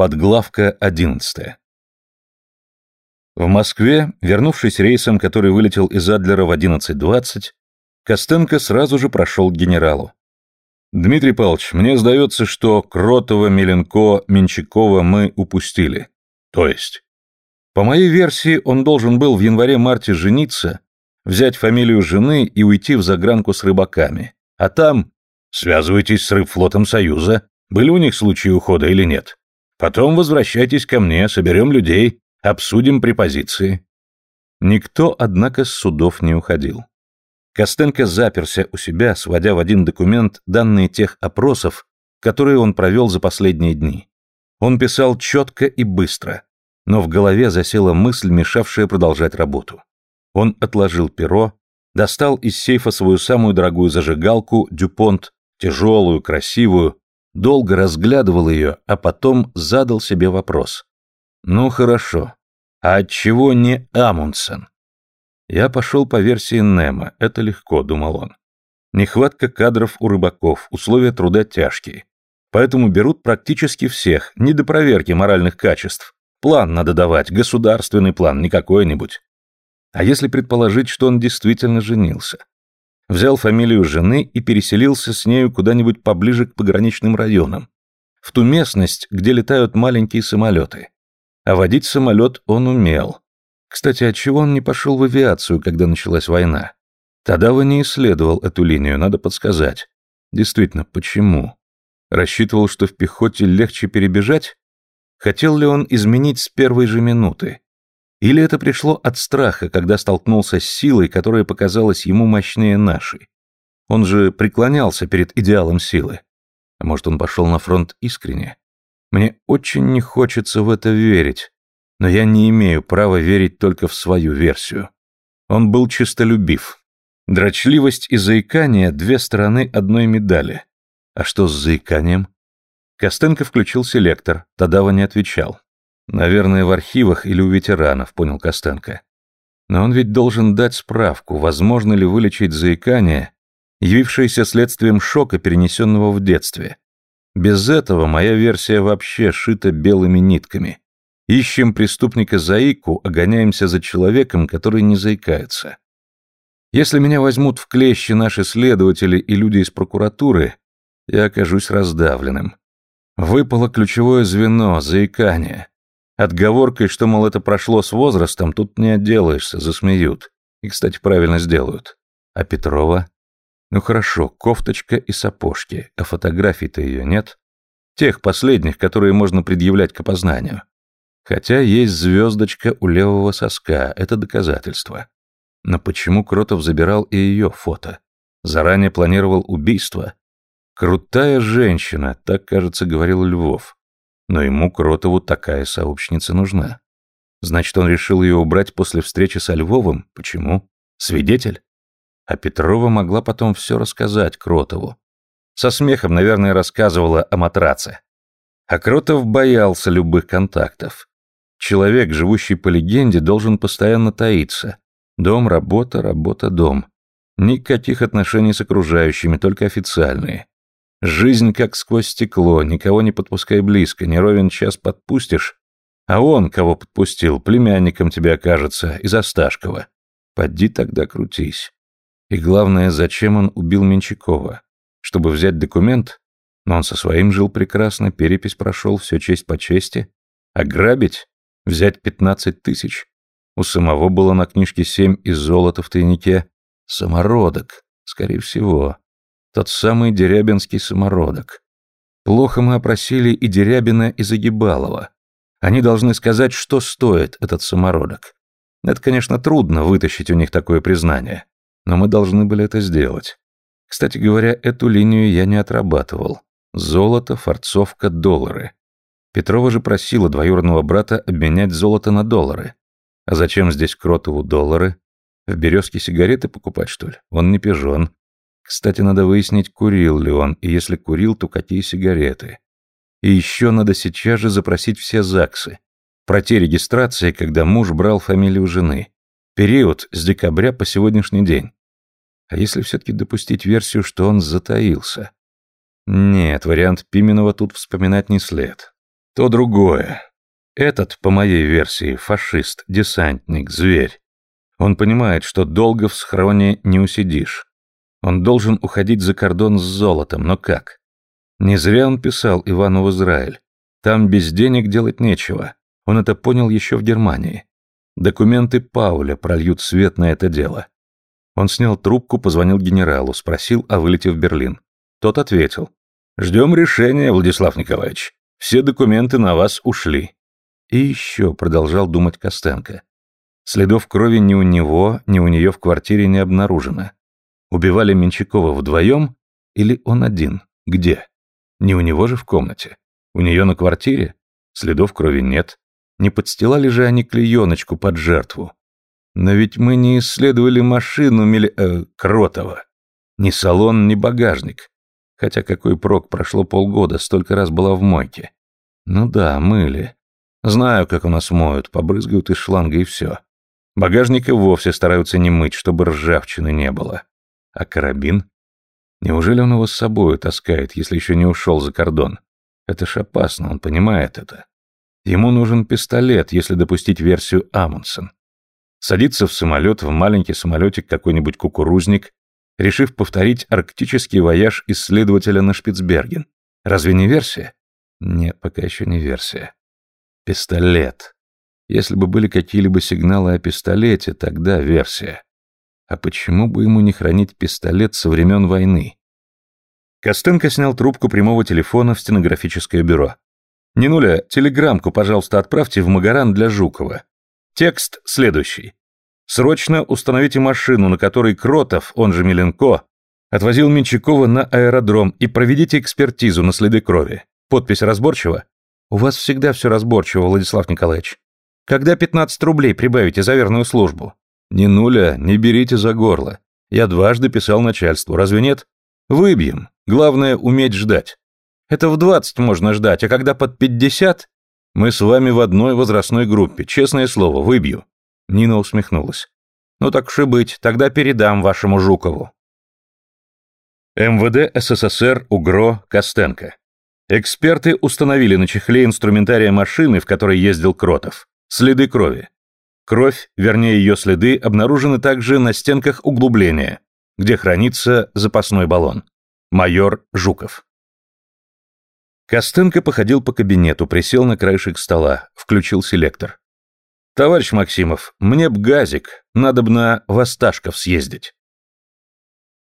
Подглавка 11. В Москве, вернувшись рейсом, который вылетел из Адлера в 11.20, Костенко сразу же прошел к генералу. «Дмитрий Павлович, мне сдается, что Кротова, Меленко, Менчакова мы упустили. То есть?» По моей версии, он должен был в январе-марте жениться, взять фамилию жены и уйти в загранку с рыбаками. А там... Связывайтесь с рыбфлотом Союза. Были у них случаи ухода или нет? Потом возвращайтесь ко мне, соберем людей, обсудим препозиции. Никто, однако, с судов не уходил. Костенко заперся у себя, сводя в один документ данные тех опросов, которые он провел за последние дни. Он писал четко и быстро, но в голове засела мысль, мешавшая продолжать работу. Он отложил перо, достал из сейфа свою самую дорогую зажигалку, дюпонт, тяжелую, красивую, долго разглядывал ее, а потом задал себе вопрос. «Ну хорошо, а отчего не Амундсен?» Я пошел по версии Немо, это легко, думал он. Нехватка кадров у рыбаков, условия труда тяжкие. Поэтому берут практически всех, не до проверки моральных качеств. План надо давать, государственный план, не какой-нибудь. А если предположить, что он действительно женился? Взял фамилию жены и переселился с нею куда-нибудь поближе к пограничным районам, в ту местность, где летают маленькие самолеты. А водить самолет он умел. Кстати, отчего он не пошел в авиацию, когда началась война? Тогда вы не исследовал эту линию, надо подсказать. Действительно, почему? Рассчитывал, что в пехоте легче перебежать? Хотел ли он изменить с первой же минуты? Или это пришло от страха, когда столкнулся с силой, которая показалась ему мощнее нашей? Он же преклонялся перед идеалом силы. А может, он пошел на фронт искренне? Мне очень не хочется в это верить, но я не имею права верить только в свою версию. Он был чистолюбив. Дрочливость и заикание – две стороны одной медали. А что с заиканием? Костенко включил селектор, Тадава не отвечал. Наверное, в архивах или у ветеранов, понял Костенко. Но он ведь должен дать справку, возможно ли вылечить заикание, явившееся следствием шока, перенесенного в детстве. Без этого моя версия вообще шита белыми нитками. Ищем преступника-заику, огоняемся за человеком, который не заикается. Если меня возьмут в клещи наши следователи и люди из прокуратуры, я окажусь раздавленным. Выпало ключевое звено – заикание. Отговоркой, что, мол, это прошло с возрастом, тут не отделаешься, засмеют. И, кстати, правильно сделают. А Петрова? Ну хорошо, кофточка и сапожки, а фотографий-то ее нет. Тех последних, которые можно предъявлять к опознанию. Хотя есть звездочка у левого соска, это доказательство. Но почему Кротов забирал и ее фото? Заранее планировал убийство? Крутая женщина, так, кажется, говорил Львов. Но ему, Кротову, такая сообщница нужна. Значит, он решил ее убрать после встречи со Львовым? Почему? Свидетель? А Петрова могла потом все рассказать Кротову. Со смехом, наверное, рассказывала о матраце. А Кротов боялся любых контактов. Человек, живущий по легенде, должен постоянно таиться. Дом, работа, работа, дом. Никаких отношений с окружающими, только официальные. Жизнь как сквозь стекло, никого не подпускай близко, не ровен час подпустишь, а он, кого подпустил, племянником тебе окажется, из Осташкова. Поди тогда крутись. И главное, зачем он убил Менчакова? Чтобы взять документ? Но он со своим жил прекрасно, перепись прошел, все честь по чести. Ограбить? Взять пятнадцать тысяч? У самого было на книжке семь из золота в тайнике. Самородок, скорее всего. Тот самый Дерябинский самородок. Плохо мы опросили и Дерябина, и Загибалова. Они должны сказать, что стоит этот самородок. Это, конечно, трудно вытащить у них такое признание, но мы должны были это сделать. Кстати говоря, эту линию я не отрабатывал. Золото, форцовка, доллары. Петрова же просила двоюродного брата обменять золото на доллары. А зачем здесь Кротову доллары? В березке сигареты покупать, что ли? Он не пижон. Кстати, надо выяснить, курил ли он, и если курил, то какие сигареты. И еще надо сейчас же запросить все ЗАГСы. Про те регистрации, когда муж брал фамилию жены. Период с декабря по сегодняшний день. А если все-таки допустить версию, что он затаился? Нет, вариант Пименова тут вспоминать не след. То другое. Этот, по моей версии, фашист, десантник, зверь. Он понимает, что долго в схроне не усидишь. Он должен уходить за кордон с золотом, но как? Не зря он писал Ивану в Израиль. Там без денег делать нечего. Он это понял еще в Германии. Документы Пауля прольют свет на это дело. Он снял трубку, позвонил генералу, спросил о вылете в Берлин. Тот ответил. «Ждем решения, Владислав Николаевич. Все документы на вас ушли». И еще продолжал думать Костенко. Следов крови ни у него, ни у нее в квартире не обнаружено. Убивали Менчакова вдвоем или он один? Где? Не у него же в комнате. У нее на квартире? Следов крови нет. Не подстилали же они клееночку под жертву. Но ведь мы не исследовали машину Мили... Э, Кротова. Ни салон, ни багажник. Хотя какой прок, прошло полгода, столько раз была в мойке. Ну да, мыли. Знаю, как у нас моют, побрызгают из шланга и все. Багажник и вовсе стараются не мыть, чтобы ржавчины не было. А карабин? Неужели он его с собой таскает, если еще не ушел за кордон? Это ж опасно, он понимает это. Ему нужен пистолет, если допустить версию Амундсен. Садится в самолет, в маленький самолетик какой-нибудь кукурузник, решив повторить арктический вояж исследователя на Шпицберген. Разве не версия? Нет, пока еще не версия. Пистолет. Если бы были какие-либо сигналы о пистолете, тогда версия. А почему бы ему не хранить пистолет со времен войны? Костенко снял трубку прямого телефона в стенографическое бюро. «Нинуля, телеграммку, пожалуйста, отправьте в Магаран для Жукова. Текст следующий. Срочно установите машину, на которой Кротов, он же Миленко, отвозил Менчакова на аэродром и проведите экспертизу на следы крови. Подпись разборчива? У вас всегда все разборчиво, Владислав Николаевич. Когда 15 рублей прибавите за верную службу? Не нуля, не берите за горло. Я дважды писал начальству, разве нет? Выбьем. Главное, уметь ждать. Это в 20 можно ждать, а когда под 50... Мы с вами в одной возрастной группе, честное слово, выбью. Нина усмехнулась. Ну так уж и быть, тогда передам вашему Жукову. МВД СССР УГРО Костенко. Эксперты установили на чехле инструментария машины, в которой ездил Кротов, следы крови. Кровь, вернее ее следы, обнаружены также на стенках углубления, где хранится запасной баллон. Майор Жуков. Костенко походил по кабинету, присел на краешек стола, включил селектор. «Товарищ Максимов, мне б газик, надо б на Восташков съездить».